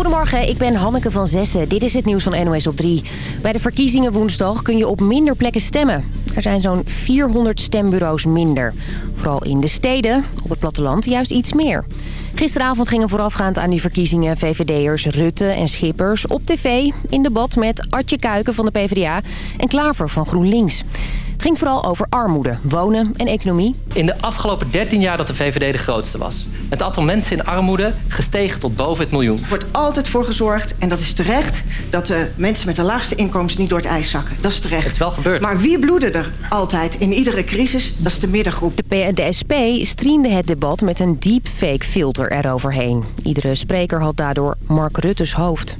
Goedemorgen, ik ben Hanneke van Zessen. Dit is het nieuws van NOS op 3. Bij de verkiezingen woensdag kun je op minder plekken stemmen. Er zijn zo'n 400 stembureaus minder. Vooral in de steden, op het platteland juist iets meer. Gisteravond gingen voorafgaand aan die verkiezingen VVD'ers Rutte en Schippers op tv... in debat met Artje Kuiken van de PvdA en Klaver van GroenLinks. Het ging vooral over armoede, wonen en economie. In de afgelopen 13 jaar dat de VVD de grootste was. Het aantal mensen in armoede gestegen tot boven het miljoen. Er wordt altijd voor gezorgd, en dat is terecht... dat de mensen met de laagste inkomens niet door het ijs zakken. Dat is terecht. Het is wel gebeurd. Maar wie bloedde er altijd in iedere crisis? Dat is de middengroep. De, de SP streamde het debat met een deepfake filter eroverheen. Iedere spreker had daardoor Mark Rutte's hoofd.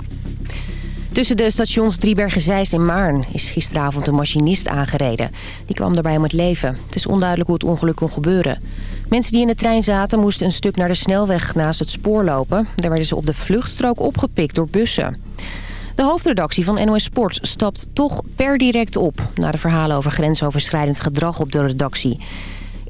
Tussen de stations Driebergen-Zeist en Maarn is gisteravond een machinist aangereden. Die kwam daarbij om het leven. Het is onduidelijk hoe het ongeluk kon gebeuren. Mensen die in de trein zaten moesten een stuk naar de snelweg naast het spoor lopen. Daar werden ze op de vluchtstrook opgepikt door bussen. De hoofdredactie van NOS Sport stapt toch per direct op... na de verhalen over grensoverschrijdend gedrag op de redactie.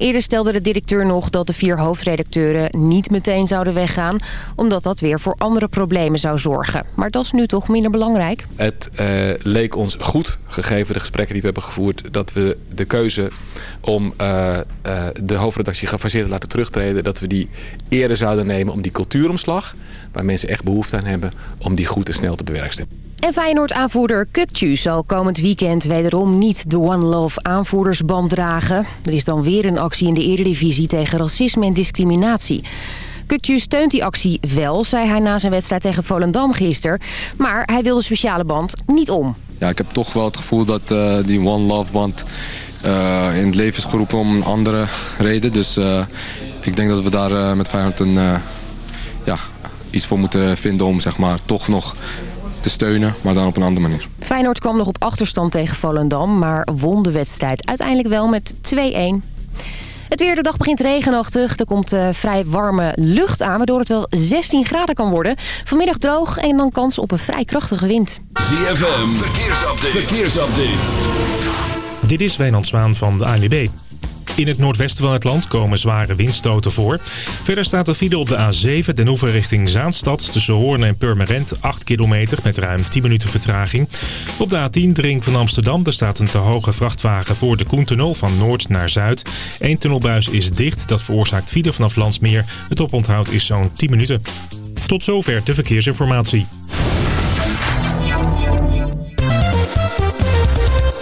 Eerder stelde de directeur nog dat de vier hoofdredacteuren niet meteen zouden weggaan... omdat dat weer voor andere problemen zou zorgen. Maar dat is nu toch minder belangrijk? Het uh, leek ons goed, gegeven de gesprekken die we hebben gevoerd... dat we de keuze om uh, uh, de hoofdredactie gefaseerd te laten terugtreden... dat we die eerder zouden nemen om die cultuuromslag... waar mensen echt behoefte aan hebben, om die goed en snel te bewerkstelligen. En Feyenoord-aanvoerder Kukcu zal komend weekend wederom niet de One Love aanvoerdersband dragen. Er is dan weer een actie in de Eredivisie tegen racisme en discriminatie. Kukcu steunt die actie wel, zei hij na zijn wedstrijd tegen Volendam gisteren. Maar hij wil de speciale band niet om. Ja, ik heb toch wel het gevoel dat uh, die One Love band uh, in het leven is geroepen om een andere reden. Dus uh, ik denk dat we daar met Feyenoord een, ja, iets voor moeten vinden om zeg maar, toch nog te steunen, maar dan op een andere manier. Feyenoord kwam nog op achterstand tegen Volendam, maar won de wedstrijd uiteindelijk wel met 2-1. Het weer, de dag begint regenachtig. Er komt uh, vrij warme lucht aan, waardoor het wel 16 graden kan worden. Vanmiddag droog en dan kans op een vrij krachtige wind. ZFM, verkeersupdate. verkeersupdate. Dit is Wijnand Zwaan van de ANWB. In het noordwesten van het land komen zware windstoten voor. Verder staat er file op de A7 den Oever richting Zaanstad... tussen Hoorn en Purmerend, 8 kilometer met ruim 10 minuten vertraging. Op de A10 de ring van Amsterdam daar staat een te hoge vrachtwagen... voor de Koentunnel van noord naar zuid. Eén tunnelbuis is dicht, dat veroorzaakt file vanaf Landsmeer. Het oponthoud is zo'n 10 minuten. Tot zover de verkeersinformatie.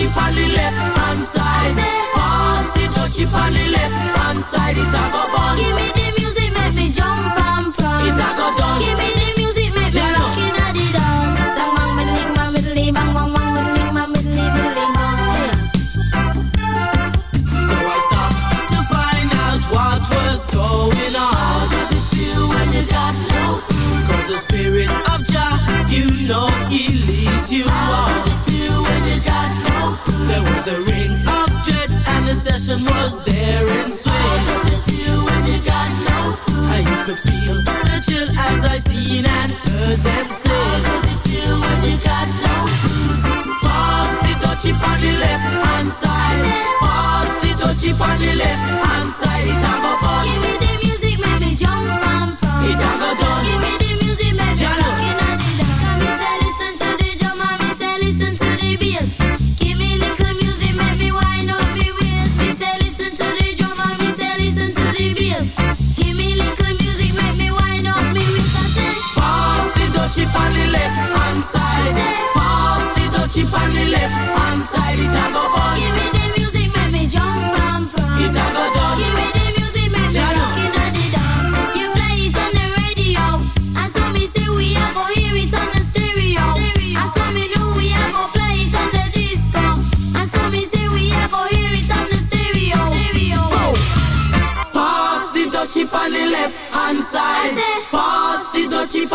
dutchie on the left hand side. Pass the dutchie, on the left hand side. It a go bun. Give me was a ring of jets and the session was there in swing. How does it feel when you got no food? How you could feel the chill as I seen and heard them say. How does it feel when you got no food? Pass the dutchie on the left hand side. Pass the dutchie on the left hand side. Have a fun. touchy on the left hand side. Pass the touchy on the left hand side. It go.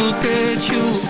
grateful you.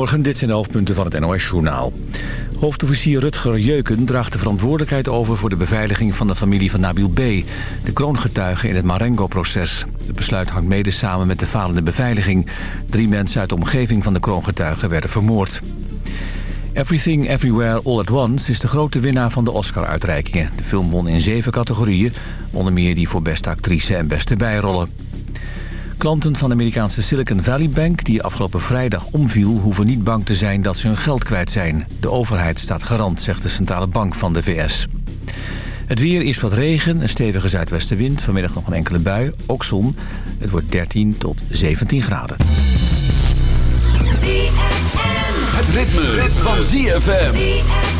Goedemorgen, dit zijn de hoofdpunten van het NOS-journaal. Hoofdofficier Rutger Jeuken draagt de verantwoordelijkheid over... voor de beveiliging van de familie van Nabil B., de kroongetuige in het Marengo-proces. Het besluit hangt mede samen met de falende beveiliging. Drie mensen uit de omgeving van de kroongetuige werden vermoord. Everything Everywhere All at Once is de grote winnaar van de Oscar-uitreikingen. De film won in zeven categorieën, onder meer die voor beste actrice en beste bijrollen. Klanten van de Amerikaanse Silicon Valley Bank die afgelopen vrijdag omviel... hoeven niet bang te zijn dat ze hun geld kwijt zijn. De overheid staat garant, zegt de centrale bank van de VS. Het weer is wat regen, een stevige zuidwestenwind. Vanmiddag nog een enkele bui, ook zon. Het wordt 13 tot 17 graden. Het ritme, van ZFM.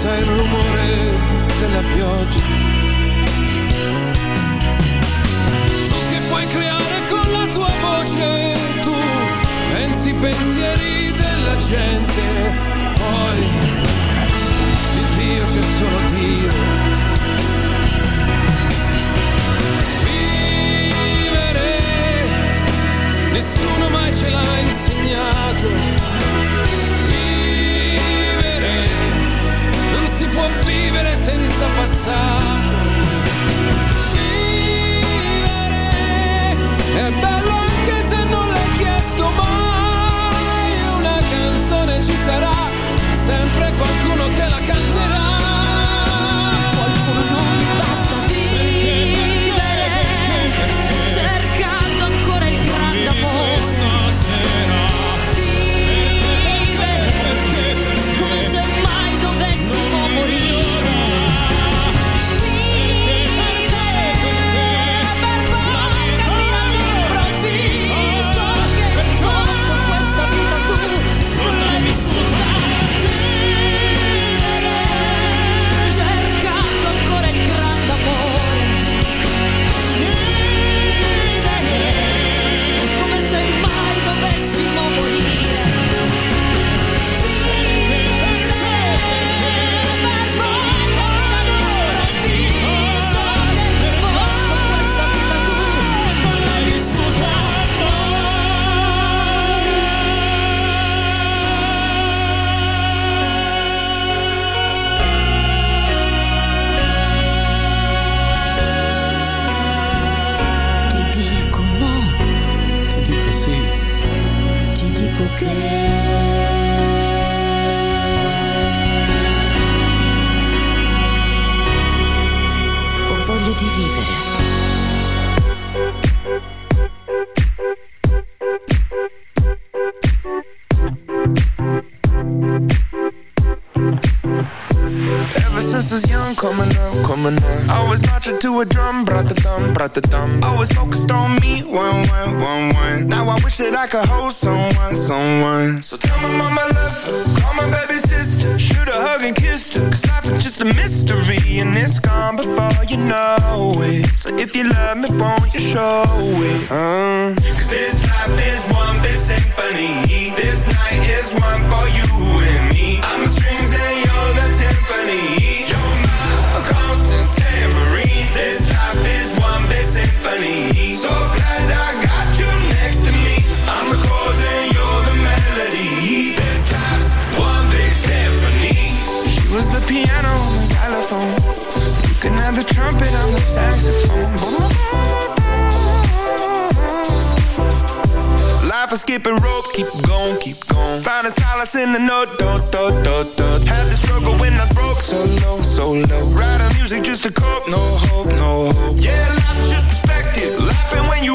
senza il rumore della pioggia. Tu che puoi creare con la tua voce, tu pensi pensieri della gente, poi di Dio c'è solo Dio. I was marching to a drum, brought the thumb, brought the thumb. I was focused on me, one, one, one, one. Now I wish that I could hold someone, someone. So tell my mama love her, call my baby sister, shoot a hug and kiss her. Cause life is just a mystery, and it's gone before you know it. So if you love me, won't you show it? Uh. Cause this life is one big symphony. This night is one for you Life is skipping rope, keep going, keep going. Finding solace in the note, do, do, do. Had the struggle when I was broke, so low, so low. Writing music just to cope, no hope, no hope. Yeah, life is just perspective. Laughing when you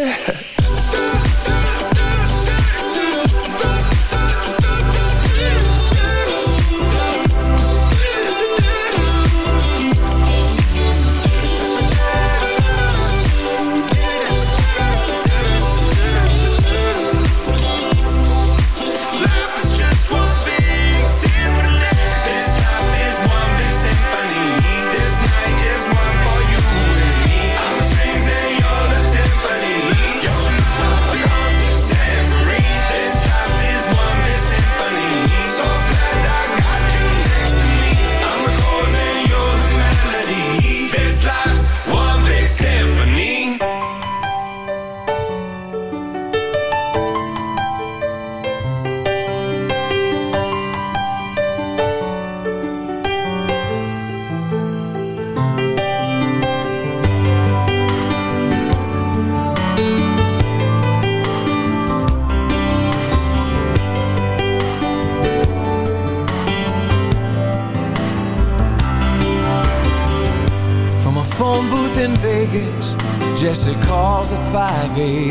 at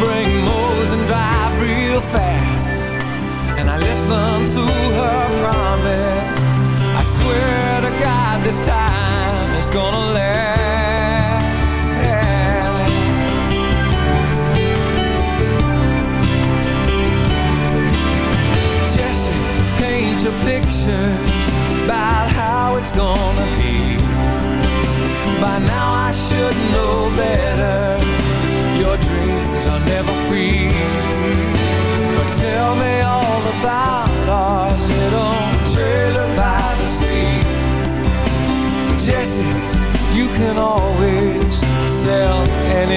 bring Moses and drive real fast. And I listen to her promise. I swear to God, this time is gonna last. Jesse, paint your pictures about how it's gonna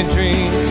dream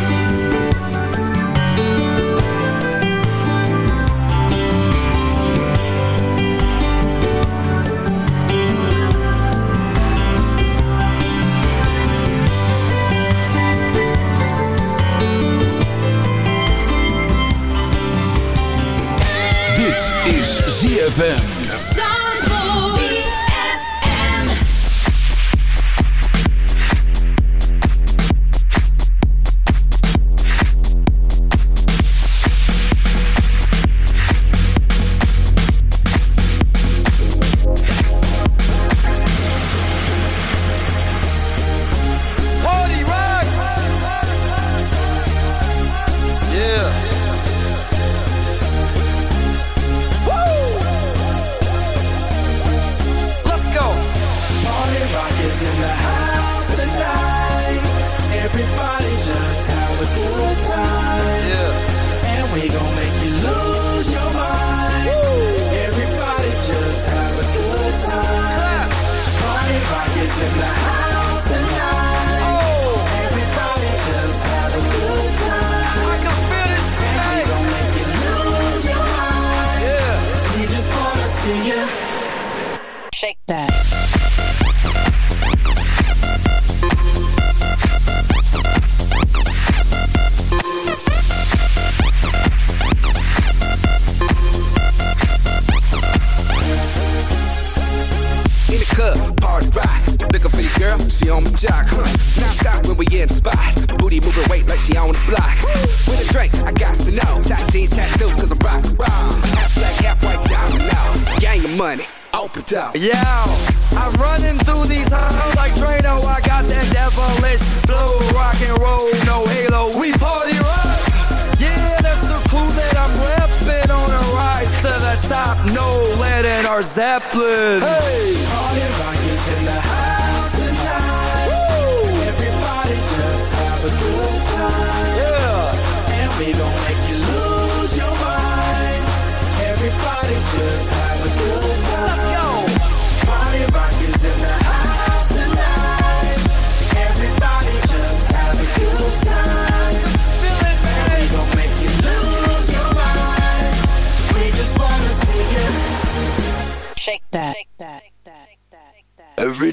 ZFM. Lead Zeppelin. Hey, Party rock is in the house tonight. Everybody just have a good time. Yeah. And we gon' make you lose your mind. Everybody just have a good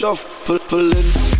shuffling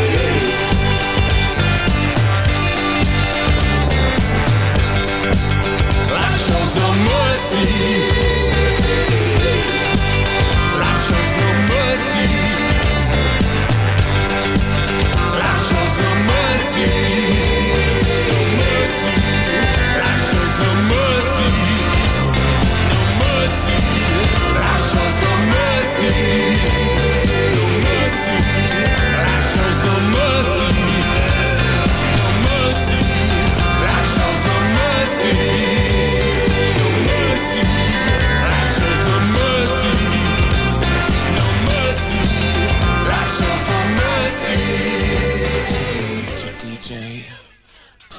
shows no mercy. la shows no mercy. la shows no mercy.